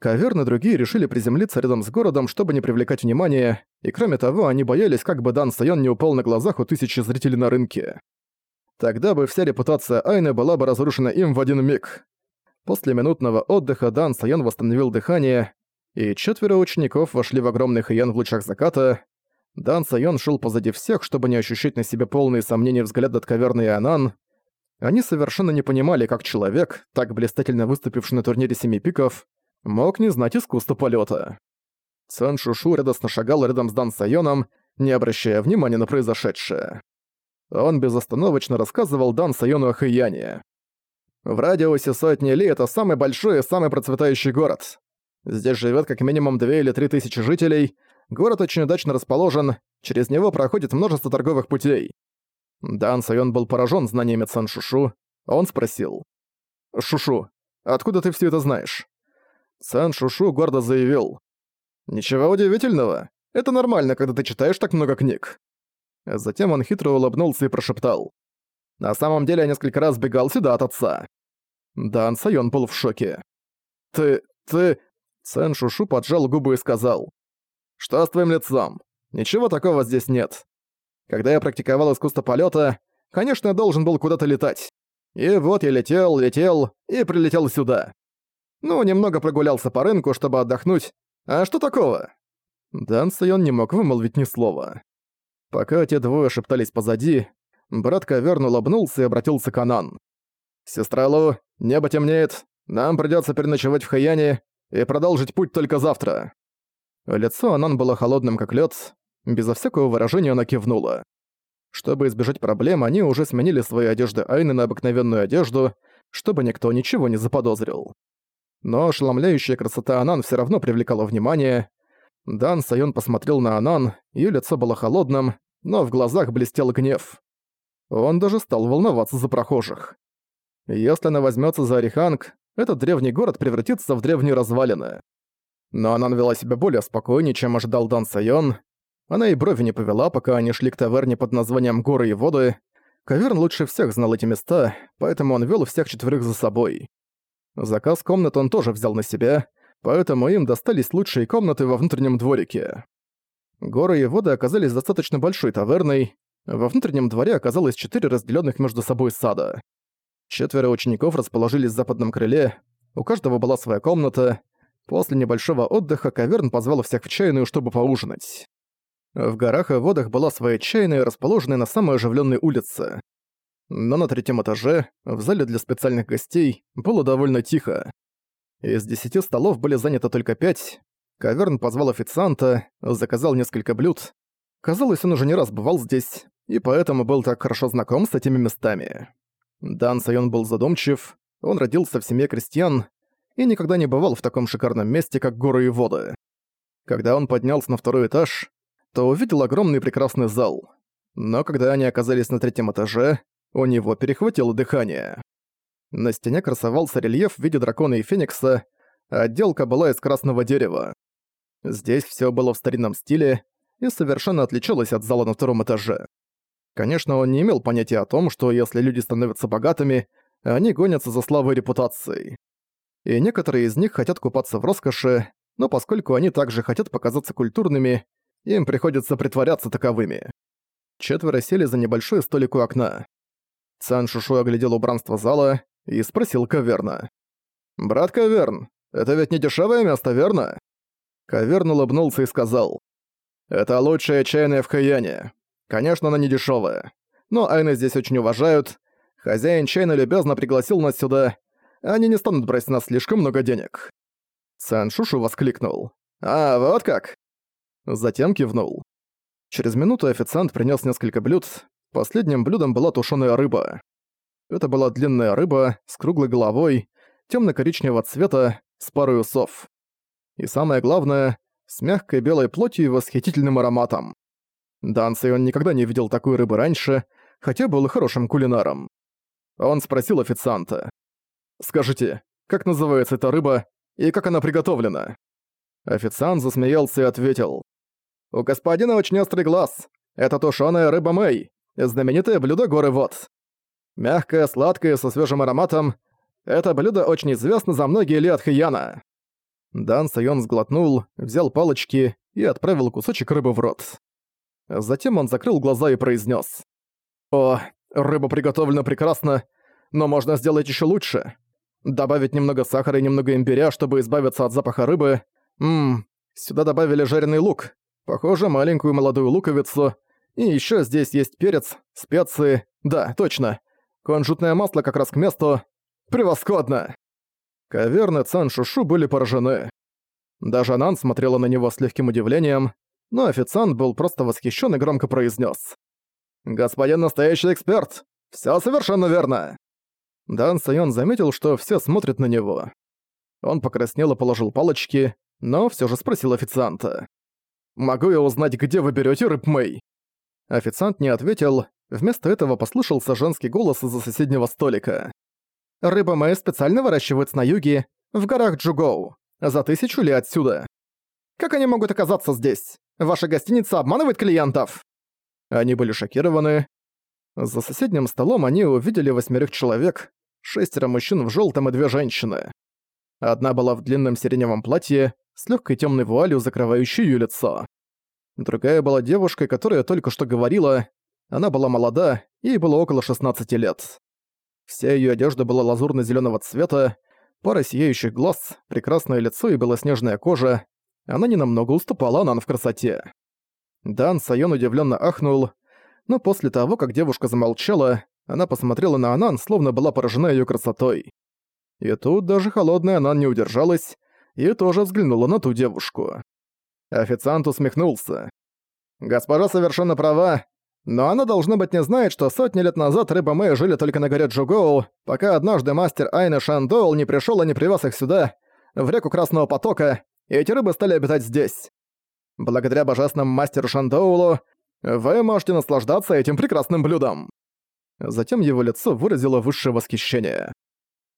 Каверн и другие решили приземлиться рядом с городом, чтобы не привлекать внимания, и кроме того, они боялись, как бы Дан Сайон не упал на глазах у тысячи зрителей на рынке. Тогда бы вся репутация Айны была бы разрушена им в один миг. После минутного отдыха Дан Сайон восстановил дыхание, и четверо учеников вошли в огромный хаян в лучах заката. Дан Сайон шел позади всех, чтобы не ощущать на себе полные сомнения взгляд от Каверны и Анан. Они совершенно не понимали, как человек, так блистательно выступивший на турнире Семи Пиков, мог не знать искусства полета. Цэн Шушу радостно шагал рядом с Дан Сайоном, не обращая внимания на произошедшее. Он безостановочно рассказывал Дан Сайону о Хэйяне. В радиусе сотни ли это самый большой и самый процветающий город. Здесь живет как минимум две или три тысячи жителей, город очень удачно расположен, через него проходит множество торговых путей. Дан Сайон был поражен знаниями Цан Шушу. Он спросил. «Шушу, откуда ты все это знаешь?» Сан Шушу гордо заявил. «Ничего удивительного. Это нормально, когда ты читаешь так много книг». Затем он хитро улыбнулся и прошептал. «На самом деле я несколько раз бегал сюда от отца». Дан Сайон был в шоке. «Ты... ты...» Сэн Шушу поджал губы и сказал. «Что с твоим лицом? Ничего такого здесь нет. Когда я практиковал искусство полета, конечно, я должен был куда-то летать. И вот я летел, летел и прилетел сюда. Ну, немного прогулялся по рынку, чтобы отдохнуть. А что такого?» Дан Сайон не мог вымолвить ни слова. Пока те двое шептались позади, брат Каверн улыбнулся и обратился к Анан. «Сестра Лу, небо темнеет, нам придётся переночевать в Хаяне и продолжить путь только завтра». Лицо Анан было холодным как лёд, безо всякого выражения она кивнула. Чтобы избежать проблем, они уже сменили свои одежды Айны на обыкновенную одежду, чтобы никто ничего не заподозрил. Но ошеломляющая красота Анан все равно привлекала внимание. Дан Сайон посмотрел на Анан, ее лицо было холодным, но в глазах блестел гнев. Он даже стал волноваться за прохожих. Если она возьмется за Ариханг, этот древний город превратится в древние развалины. Но Анан вела себя более спокойнее, чем ожидал Дан Сайон. Она и брови не повела, пока они шли к таверне под названием «Горы и воды». Каверн лучше всех знал эти места, поэтому он вел всех четверых за собой. Заказ комнат он тоже взял на себя, поэтому им достались лучшие комнаты во внутреннем дворике. Горы и воды оказались достаточно большой таверной, во внутреннем дворе оказалось четыре разделенных между собой сада. Четверо учеников расположились в западном крыле, у каждого была своя комната. После небольшого отдыха Каверн позвал всех в чайную, чтобы поужинать. В горах и водах была своя чайная, расположенная на самой оживленной улице. Но на третьем этаже, в зале для специальных гостей, было довольно тихо. Из десяти столов были заняты только пять. Каверн позвал официанта, заказал несколько блюд. Казалось, он уже не раз бывал здесь, и поэтому был так хорошо знаком с этими местами. Дан Сайон был задумчив, он родился в семье крестьян и никогда не бывал в таком шикарном месте, как горы и воды. Когда он поднялся на второй этаж, то увидел огромный прекрасный зал. Но когда они оказались на третьем этаже, у него перехватило дыхание. На стене красовался рельеф в виде дракона и феникса, отделка была из красного дерева. Здесь все было в старинном стиле и совершенно отличалось от зала на втором этаже. Конечно, он не имел понятия о том, что если люди становятся богатыми, они гонятся за славой и репутацией. И некоторые из них хотят купаться в роскоши, но поскольку они также хотят показаться культурными, им приходится притворяться таковыми. Четверо сели за небольшой столик у окна. Цан Шушу оглядел убранство зала и спросил Каверна. «Брат Каверн, это ведь не дешевое место, верно?» Каверн улыбнулся и сказал. «Это лучшая чайная в Хаяне. Конечно, она не дешевая. Но Айны здесь очень уважают. Хозяин чайно любезно пригласил нас сюда. Они не станут брать нас слишком много денег». Цан Шушу воскликнул. «А, вот как?» Затем кивнул. Через минуту официант принес несколько блюд. Последним блюдом была тушеная рыба. Это была длинная рыба с круглой головой, темно-коричневого цвета, с парой усов. И самое главное, с мягкой белой плотью и восхитительным ароматом. Дан он никогда не видел такой рыбы раньше, хотя был хорошим кулинаром. Он спросил официанта. «Скажите, как называется эта рыба и как она приготовлена?» Официант засмеялся и ответил. «У господина очень острый глаз. Это тушёная рыба Мэй, знаменитое блюдо горы Вод. Мягкое, сладкое, со свежим ароматом. Это блюдо очень известно за многие лет Хияна. Дан Сайон сглотнул, взял палочки и отправил кусочек рыбы в рот. Затем он закрыл глаза и произнес: «О, рыба приготовлена прекрасно, но можно сделать еще лучше. Добавить немного сахара и немного имбиря, чтобы избавиться от запаха рыбы. Ммм, сюда добавили жареный лук. Похоже, маленькую молодую луковицу. И еще здесь есть перец, специи. Да, точно. Кунжутное масло как раз к месту. Превосходно!» Каверны Цан Шушу были поражены. Даже Нан смотрела на него с легким удивлением, но официант был просто восхищен и громко произнес: «Господин настоящий эксперт! Все совершенно верно!» Дан Сайон заметил, что все смотрят на него. Он покраснел и положил палочки, но все же спросил официанта. «Могу я узнать, где вы берете рыб Мэй?» Официант не ответил, вместо этого послышался женский голос из-за соседнего столика. Рыба Мэй специально выращивается на юге, в горах Джугоу, за тысячу ли отсюда. Как они могут оказаться здесь? Ваша гостиница обманывает клиентов?» Они были шокированы. За соседним столом они увидели восьмерых человек, шестеро мужчин в желтом и две женщины. Одна была в длинном сиреневом платье, с легкой темной вуалью, закрывающей ее лицо. Другая была девушкой, которая только что говорила. Она была молода, ей было около 16 лет. Вся ее одежда была лазурно зеленого цвета, пара сияющих глаз, прекрасное лицо и белоснежная кожа. Она ненамного уступала Анан в красоте. Дан Сайон удивленно ахнул, но после того, как девушка замолчала, она посмотрела на Анан, словно была поражена ее красотой. И тут даже холодная Анан не удержалась и тоже взглянула на ту девушку. Официант усмехнулся. «Госпожа совершенно права. Но она, должно быть, не знает, что сотни лет назад рыба Мэй жили только на горе Джугоу, пока однажды мастер Айна Шандоул не пришел и не привез их сюда, в реку Красного Потока, и эти рыбы стали обитать здесь. Благодаря божественному мастеру Шандоулу вы можете наслаждаться этим прекрасным блюдом». Затем его лицо выразило высшее восхищение.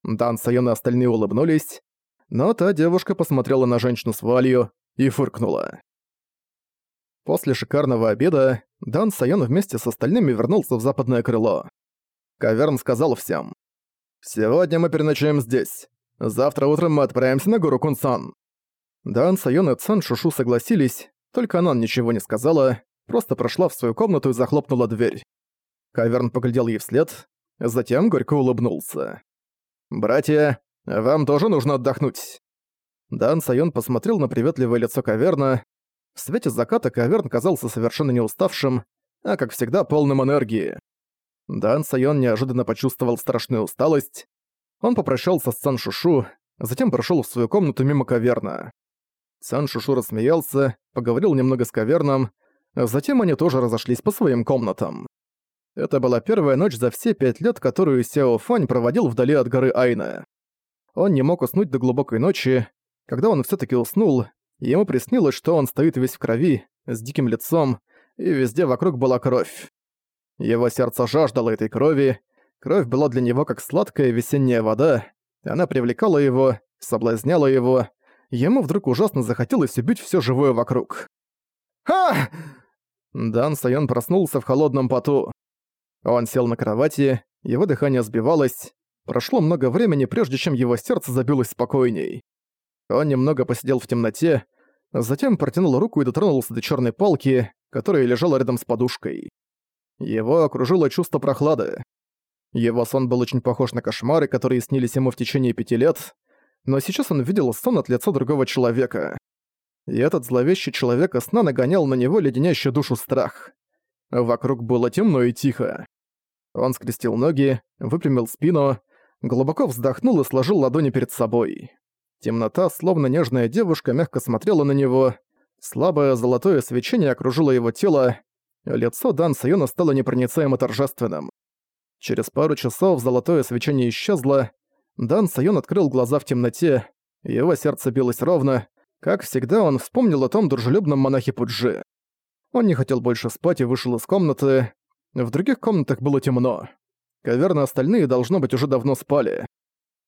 Дан Сайон и остальные улыбнулись, но та девушка посмотрела на женщину с вуалью и фыркнула. После шикарного обеда Дан Сайон вместе с остальными вернулся в западное крыло. Каверн сказал всем. «Сегодня мы переночуем здесь. Завтра утром мы отправимся на гору Кунсан». Дан Сайон и Цан Шушу согласились, только она ничего не сказала, просто прошла в свою комнату и захлопнула дверь. Каверн поглядел ей вслед, затем горько улыбнулся. «Братья, вам тоже нужно отдохнуть». Дан Сайон посмотрел на приветливое лицо Каверна, в свете заката Каверн казался совершенно не уставшим, а, как всегда, полным энергии. Дан Сайон неожиданно почувствовал страшную усталость. Он попрощался с Сан Шушу, затем прошел в свою комнату мимо Каверна. Сан Шушу рассмеялся, поговорил немного с Каверном, затем они тоже разошлись по своим комнатам. Это была первая ночь за все пять лет, которую Сяо Фань проводил вдали от горы Айна. Он не мог уснуть до глубокой ночи. Когда он все таки уснул, Ему приснилось, что он стоит весь в крови, с диким лицом, и везде вокруг была кровь. Его сердце жаждало этой крови, кровь была для него как сладкая весенняя вода, она привлекала его, соблазняла его, ему вдруг ужасно захотелось убить все живое вокруг. «Ха!» Дан Сайон проснулся в холодном поту. Он сел на кровати, его дыхание сбивалось. Прошло много времени, прежде чем его сердце забилось спокойней. Он немного посидел в темноте, затем протянул руку и дотронулся до черной палки, которая лежала рядом с подушкой. Его окружило чувство прохлады. Его сон был очень похож на кошмары, которые снились ему в течение пяти лет, но сейчас он видел сон от лица другого человека. И этот зловещий человек сна нагонял на него леденящий душу страх. Вокруг было темно и тихо. Он скрестил ноги, выпрямил спину, глубоко вздохнул и сложил ладони перед собой. Темнота, словно нежная девушка, мягко смотрела на него. Слабое золотое свечение окружило его тело. Лицо Дан Сайона стало непроницаемо торжественным. Через пару часов золотое свечение исчезло. Дан Сайон открыл глаза в темноте. Его сердце билось ровно. Как всегда, он вспомнил о том дружелюбном монахе Пуджи. Он не хотел больше спать и вышел из комнаты. В других комнатах было темно. Каверны остальные, должно быть, уже давно спали.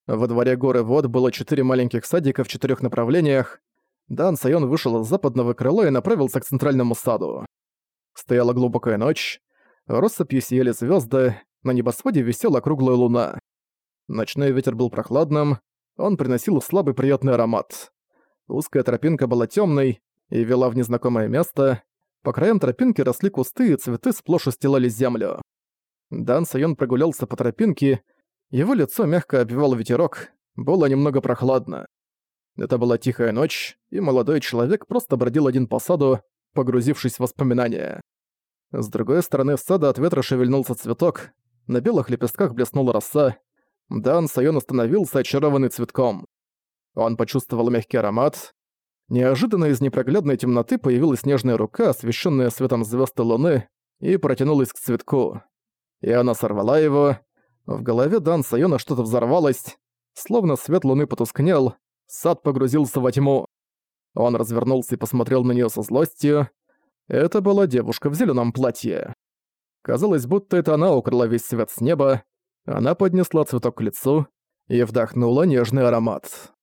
Во дворе горы вод было четыре маленьких садика в четырех направлениях. Дан Сайон вышел из западного крыла и направился к центральному саду. Стояла глубокая ночь, россыпью сияли звезды, на небосводе висела круглая луна. Ночной ветер был прохладным, он приносил слабый приятный аромат. Узкая тропинка была темной и вела в незнакомое место. По краям тропинки росли кусты, и цветы сплошь устилали землю. Дан Сайон прогулялся по тропинке, его лицо мягко обвивал ветерок, было немного прохладно. Это была тихая ночь, и молодой человек просто бродил один по саду, погрузившись в воспоминания. С другой стороны сада от ветра шевельнулся цветок, на белых лепестках блеснула роса. Дан Сайон остановился, очарованный цветком. Он почувствовал мягкий аромат. Неожиданно из непроглядной темноты появилась нежная рука, освещенная светом звезд и луны, и протянулась к цветку. И она сорвала его. В голове Дан Сайона что-то взорвалось. Словно свет луны потускнел, сад погрузился во тьму. Он развернулся и посмотрел на нее со злостью. Это была девушка в зеленом платье. Казалось, будто это она украла весь свет с неба. Она поднесла цветок к лицу и вдохнула нежный аромат.